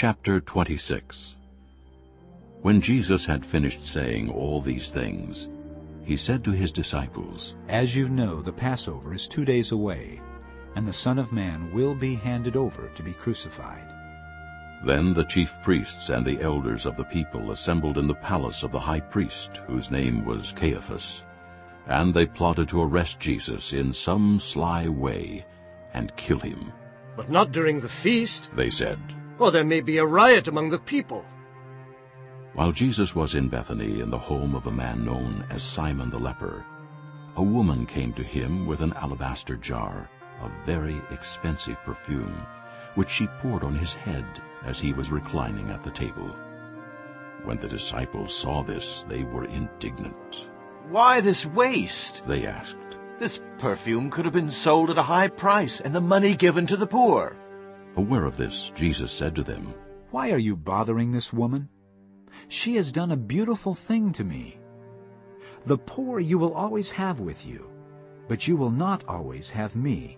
Chapter 26 When Jesus had finished saying all these things, he said to his disciples, As you know, the Passover is two days away, and the Son of Man will be handed over to be crucified. Then the chief priests and the elders of the people assembled in the palace of the high priest, whose name was Caiaphas. And they plotted to arrest Jesus in some sly way and kill him. But not during the feast, They said, or there may be a riot among the people. While Jesus was in Bethany in the home of a man known as Simon the leper, a woman came to him with an alabaster jar of very expensive perfume, which she poured on his head as he was reclining at the table. When the disciples saw this, they were indignant. Why this waste? They asked, This perfume could have been sold at a high price and the money given to the poor. Aware of this, Jesus said to them, Why are you bothering this woman? She has done a beautiful thing to me. The poor you will always have with you, but you will not always have me.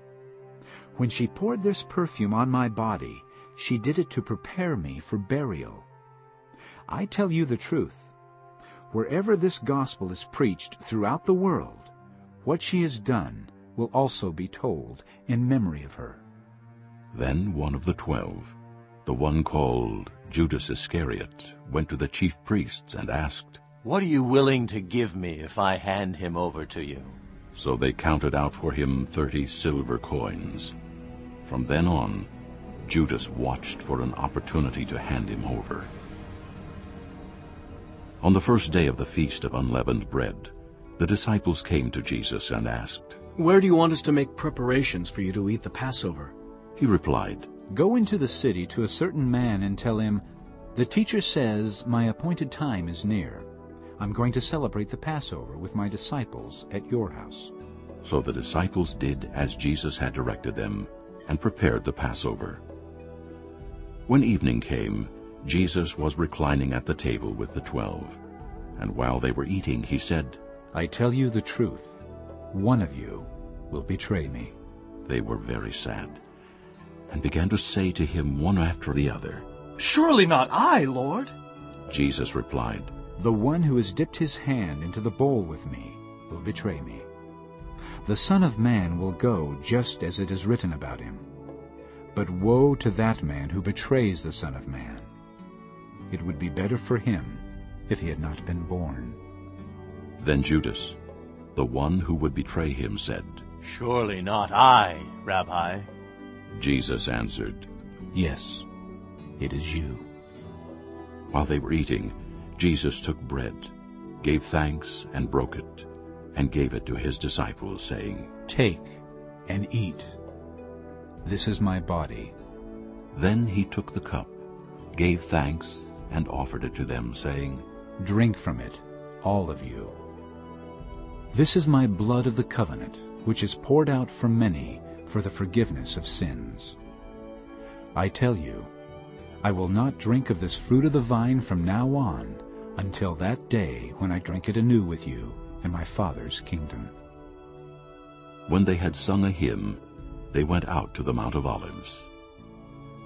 When she poured this perfume on my body, she did it to prepare me for burial. I tell you the truth. Wherever this gospel is preached throughout the world, what she has done will also be told in memory of her. Then one of the twelve, the one called Judas Iscariot, went to the chief priests and asked. What are you willing to give me if I hand him over to you? So they counted out for him thirty silver coins. From then on, Judas watched for an opportunity to hand him over. On the first day of the Feast of Unleavened Bread, the disciples came to Jesus and asked. Where do you want us to make preparations for you to eat the Passover? He replied, Go into the city to a certain man and tell him, The teacher says, My appointed time is near. I'm going to celebrate the Passover with my disciples at your house. So the disciples did as Jesus had directed them, and prepared the Passover. When evening came, Jesus was reclining at the table with the twelve. And while they were eating, he said, I tell you the truth, one of you will betray me. They were very sad, and began to say to him one after the other. Surely not I, Lord. Jesus replied, The one who has dipped his hand into the bowl with me will betray me. The Son of Man will go just as it is written about him. But woe to that man who betrays the Son of Man. It would be better for him if he had not been born. Then Judas, the one who would betray him, said, Surely not I, Rabbi. Jesus answered, Yes, it is you. While they were eating, Jesus took bread, gave thanks, and broke it, and gave it to his disciples, saying, Take and eat. This is my body. Then he took the cup, gave thanks, and offered it to them, saying, Drink from it, all of you. This is my blood of the covenant, which is poured out for many for the forgiveness of sins. I tell you, I will not drink of this fruit of the vine from now on until that day when I drink it anew with you in my Father's kingdom. When they had sung a hymn, they went out to the Mount of Olives.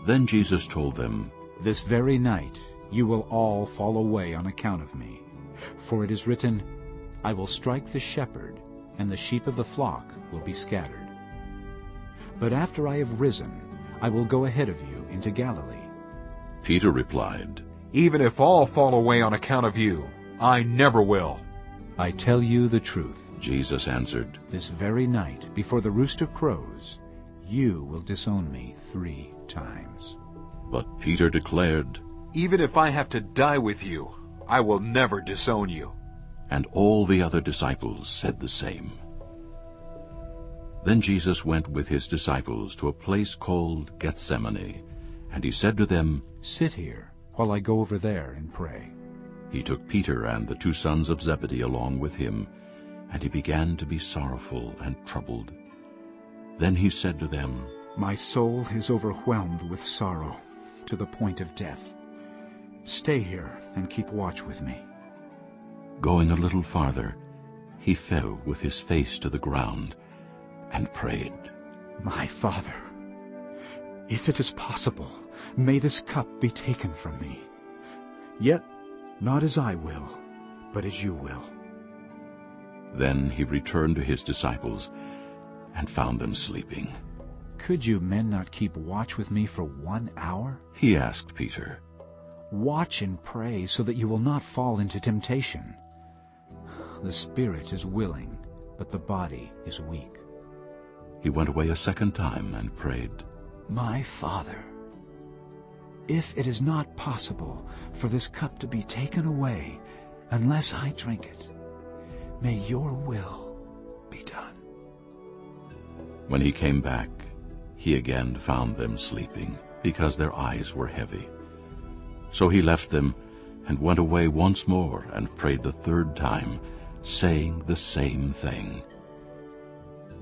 Then Jesus told them, This very night you will all fall away on account of me. For it is written, I will strike the shepherd, and the sheep of the flock will be scattered. But after I have risen, I will go ahead of you into Galilee. Peter replied, Even if all fall away on account of you, I never will. I tell you the truth. Jesus answered, This very night, before the rooster crows, you will disown me three times. But Peter declared, Even if I have to die with you, I will never disown you. and all the other disciples said the same. Then Jesus went with his disciples to a place called Gethsemane, and he said to them, Sit here while I go over there and pray. He took Peter and the two sons of Zebedee along with him, and he began to be sorrowful and troubled. Then he said to them, My soul is overwhelmed with sorrow to the point of death. Stay here and keep watch with me. Going a little farther, he fell with his face to the ground and prayed. My Father, If it is possible, may this cup be taken from me. Yet not as I will, but as you will. Then he returned to his disciples and found them sleeping. Could you men not keep watch with me for one hour? He asked Peter, Watch and pray so that you will not fall into temptation. The spirit is willing, but the body is weak. He went away a second time and prayed, My Father, if it is not possible for this cup to be taken away unless I drink it, may your will be done. When he came back, he again found them sleeping, because their eyes were heavy. So he left them and went away once more and prayed the third time, saying the same thing.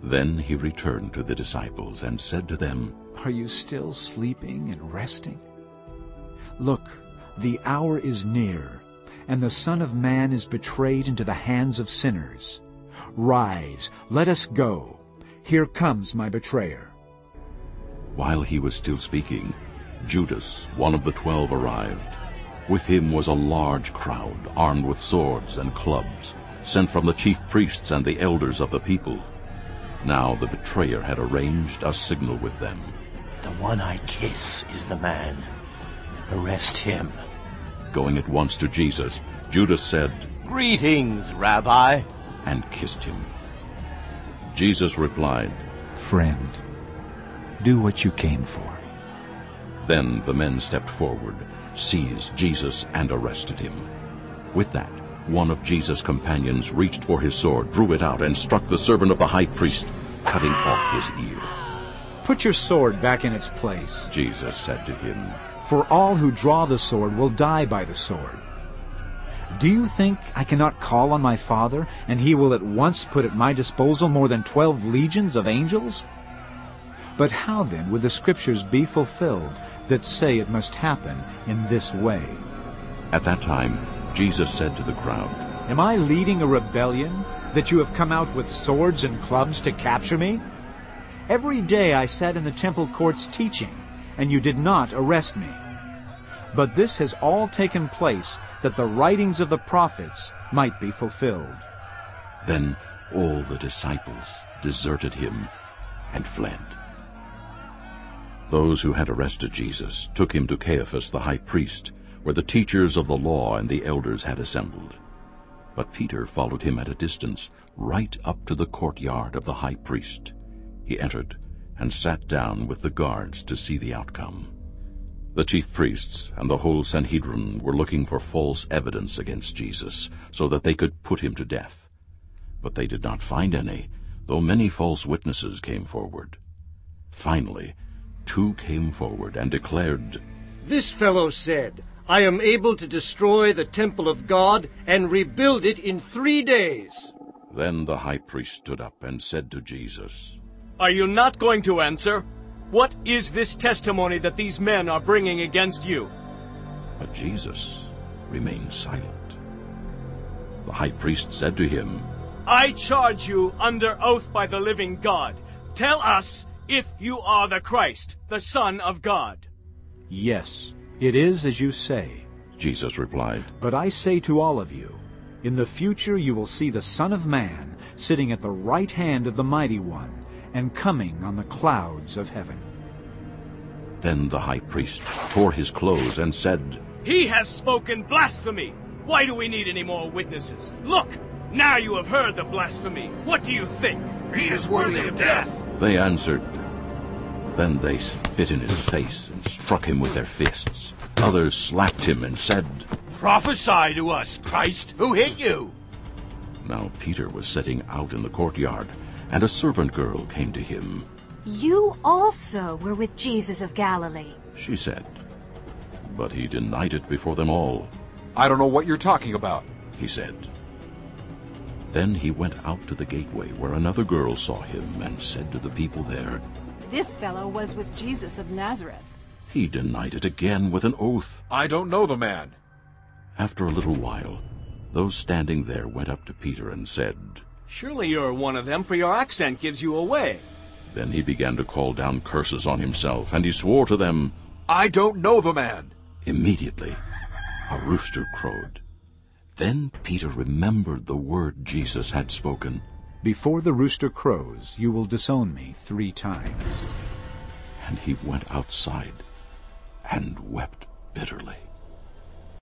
Then he returned to the disciples and said to them, Are you still sleeping and resting? Look, the hour is near, and the Son of Man is betrayed into the hands of sinners. Rise, let us go. Here comes my betrayer. While he was still speaking, Judas, one of the twelve, arrived. With him was a large crowd, armed with swords and clubs, sent from the chief priests and the elders of the people. Now the betrayer had arranged a signal with them. The one I kiss is the man. Arrest him. Going at once to Jesus, Judas said, Greetings, Rabbi. and kissed him. Jesus replied, Friend, do what you came for. Then the men stepped forward, seized Jesus, and arrested him. With that, one of Jesus' companions reached for his sword, drew it out, and struck the servant of the high priest, cutting off his ear. Put your sword back in its place, Jesus said to him, for all who draw the sword will die by the sword. Do you think I cannot call on my Father, and he will at once put at my disposal more than twelve legions of angels? But how then would the Scriptures be fulfilled that say it must happen in this way? At that time, Jesus said to the crowd, Am I leading a rebellion that you have come out with swords and clubs to capture me? Every day I sat in the temple courts teaching, and you did not arrest me. But this has all taken place that the writings of the prophets might be fulfilled. Then all the disciples deserted him and fled. Those who had arrested Jesus took him to Caiaphas the high priest, where the teachers of the law and the elders had assembled. But Peter followed him at a distance, right up to the courtyard of the high priest. He entered and sat down with the guards to see the outcome. The chief priests and the whole Sanhedrin were looking for false evidence against Jesus, so that they could put him to death. But they did not find any, though many false witnesses came forward. Finally, two came forward and declared, This fellow said, I am able to destroy the temple of God and rebuild it in three days. Then the high priest stood up and said to Jesus, Are you not going to answer? What is this testimony that these men are bringing against you? But Jesus remained silent. The high priest said to him, I charge you under oath by the living God. Tell us if you are the Christ, the Son of God. Yes, it is as you say. Jesus replied, But I say to all of you, in the future you will see the Son of Man sitting at the right hand of the Mighty One and coming on the clouds of heaven. Then the high priest tore his clothes and said, He has spoken blasphemy. Why do we need any more witnesses? Look, now you have heard the blasphemy. What do you think? He is worthy of death. They answered. Then they spit in his face and struck him with their fists. Others slapped him and said, Prophesy to us, Christ. Who hit you? Now Peter was sitting out in the courtyard, and a servant girl came to him. You also were with Jesus of Galilee. She said, but he denied it before them all. I don't know what you're talking about. he said. Then he went out to the gateway where another girl saw him and said to the people there, This fellow was with Jesus of Nazareth. He denied it again with an oath. I don't know the man. After a little while, those standing there went up to Peter and said, Surely you're one of them, for your accent gives you away. Then he began to call down curses on himself, and he swore to them. I don't know the man. Immediately a rooster crowed. Then Peter remembered the word Jesus had spoken. Before the rooster crows, you will disown me three times. And he went outside and wept bitterly.